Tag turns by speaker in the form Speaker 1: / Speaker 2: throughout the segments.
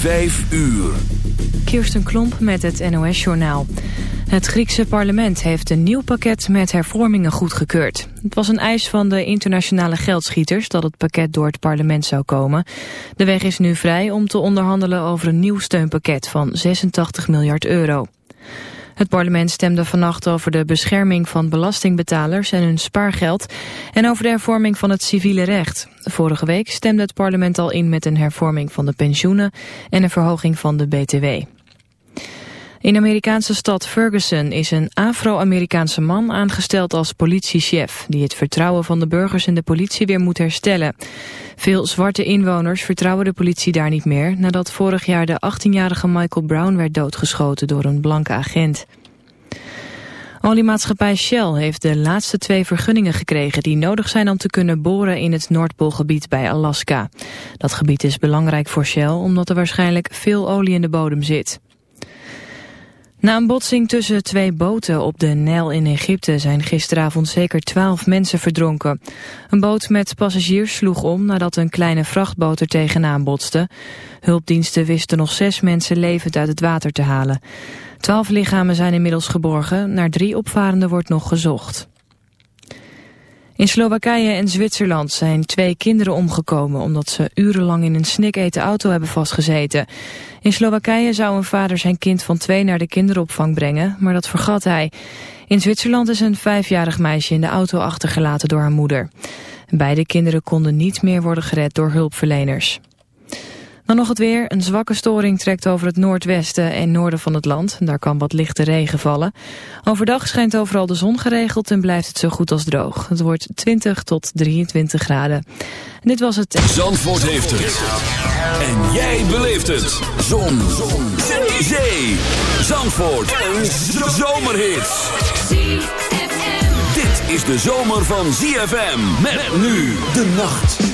Speaker 1: Vijf uur.
Speaker 2: Kirsten Klomp met het NOS-journaal. Het Griekse parlement heeft een nieuw pakket met hervormingen goedgekeurd. Het was een eis van de internationale geldschieters dat het pakket door het parlement zou komen. De weg is nu vrij om te onderhandelen over een nieuw steunpakket van 86 miljard euro. Het parlement stemde vannacht over de bescherming van belastingbetalers en hun spaargeld en over de hervorming van het civiele recht. Vorige week stemde het parlement al in met een hervorming van de pensioenen en een verhoging van de BTW. In Amerikaanse stad Ferguson is een Afro-Amerikaanse man aangesteld als politiechef... die het vertrouwen van de burgers in de politie weer moet herstellen. Veel zwarte inwoners vertrouwen de politie daar niet meer... nadat vorig jaar de 18-jarige Michael Brown werd doodgeschoten door een blanke agent. Oliemaatschappij Shell heeft de laatste twee vergunningen gekregen die nodig zijn om te kunnen boren in het Noordpoolgebied bij Alaska. Dat gebied is belangrijk voor Shell omdat er waarschijnlijk veel olie in de bodem zit. Na een botsing tussen twee boten op de Nijl in Egypte zijn gisteravond zeker twaalf mensen verdronken. Een boot met passagiers sloeg om nadat een kleine vrachtboot er tegenaan botste. Hulpdiensten wisten nog zes mensen levend uit het water te halen. Twaalf lichamen zijn inmiddels geborgen, naar drie opvarenden wordt nog gezocht. In Slowakije en Zwitserland zijn twee kinderen omgekomen omdat ze urenlang in een sniketen auto hebben vastgezeten. In Slowakije zou een vader zijn kind van twee naar de kinderopvang brengen, maar dat vergat hij. In Zwitserland is een vijfjarig meisje in de auto achtergelaten door haar moeder. Beide kinderen konden niet meer worden gered door hulpverleners. Dan nog het weer. Een zwakke storing trekt over het noordwesten en noorden van het land. Daar kan wat lichte regen vallen. Overdag schijnt overal de zon geregeld en blijft het zo goed als droog. Het wordt 20 tot 23 graden. En dit was het...
Speaker 1: Zandvoort heeft het. En jij beleeft het. Zon. zon. Zee. Zee. Zandvoort. Een zomerhit. Dit is de zomer van ZFM. Met nu de nacht.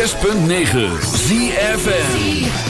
Speaker 3: 106.9 ZFN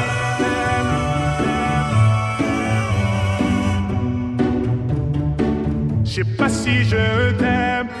Speaker 3: Si je t'aime.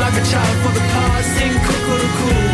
Speaker 4: Like a child for the past. Sing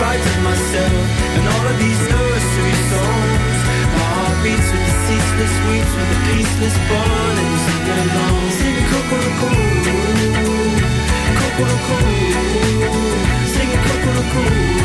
Speaker 4: of myself and all of these nursery songs. My heart beats with the ceaseless weeps, with the peaceless burning, sing along, sing coco-coco, coco-coco, sing coco-coco.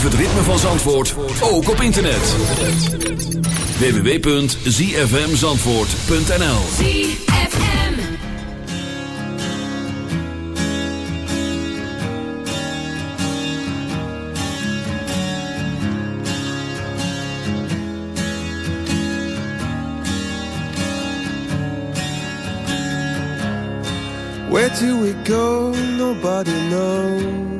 Speaker 1: Beleef het ritme van Zandvoort ook op internet. www.zfmzandvoort.nl ZFM
Speaker 5: Where do we go? Nobody knows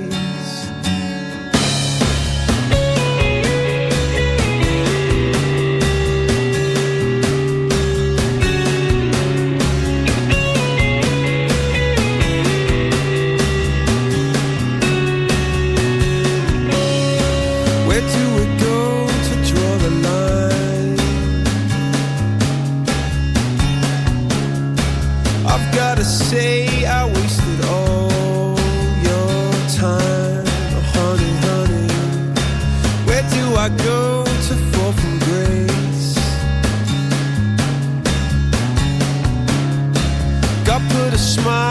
Speaker 5: smile.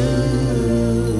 Speaker 6: you.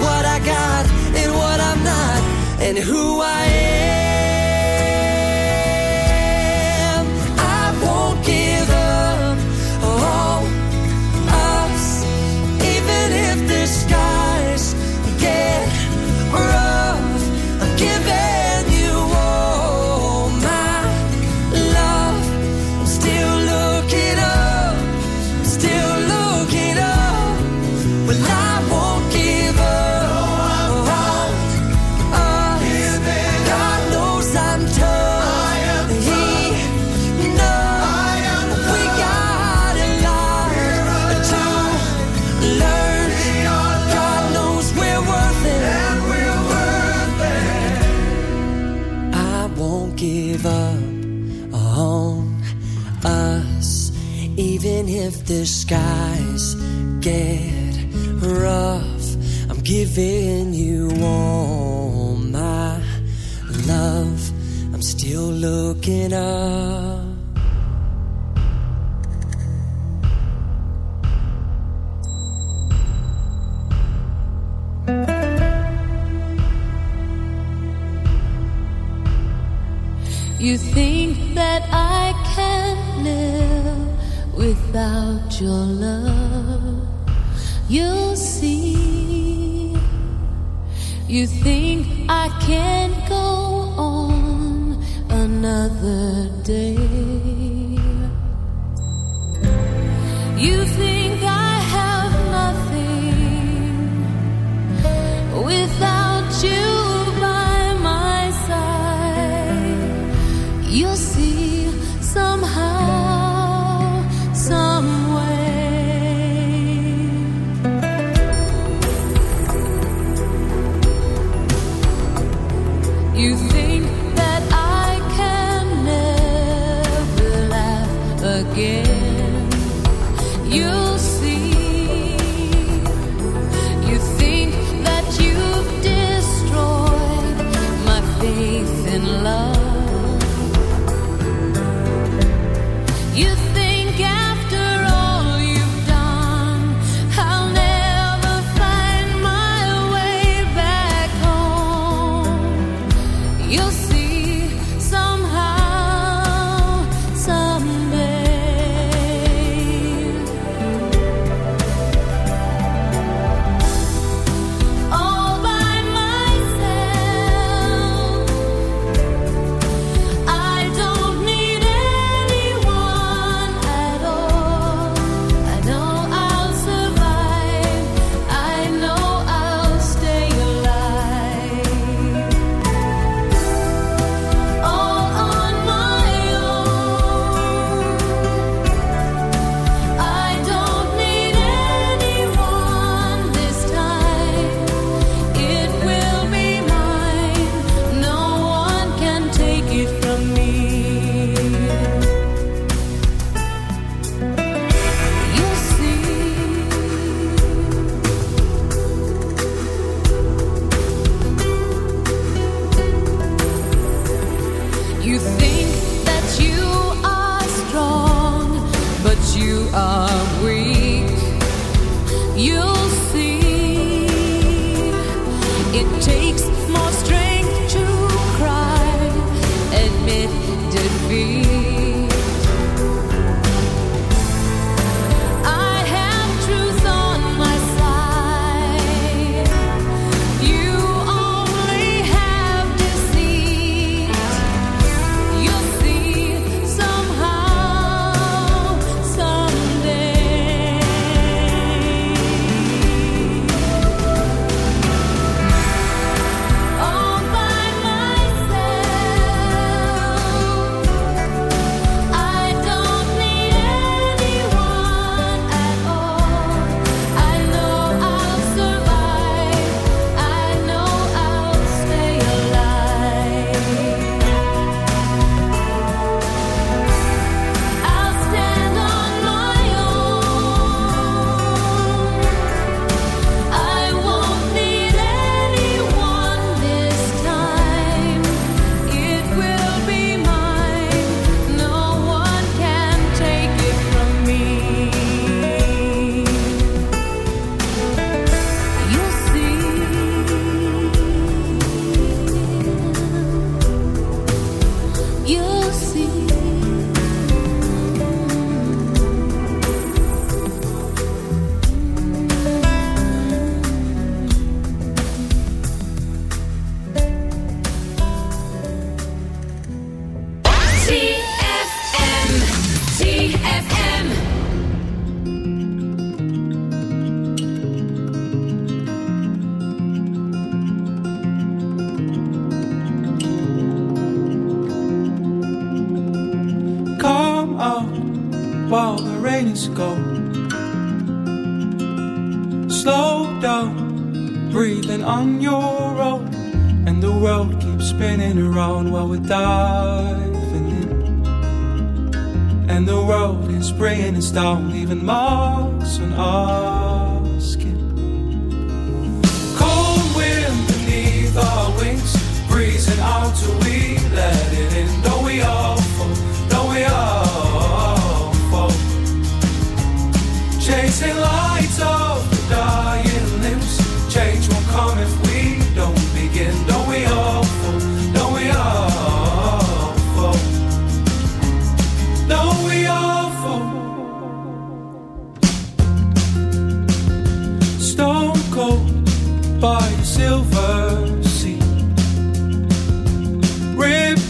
Speaker 7: what I got and what I'm not, and who I am. Get rough. I'm giving you all my love. I'm still looking up. You
Speaker 1: think that I can live without your love? You'll see. You think I can go on another day? You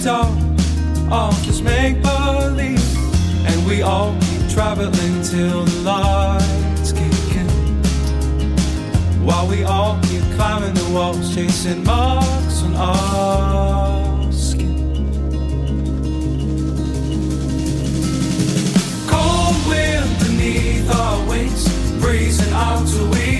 Speaker 8: Off off this make believe, and we all keep traveling till the lights kick in. While we all keep climbing the walls, chasing marks on our skin. Cold wind beneath our wings, breezing out till we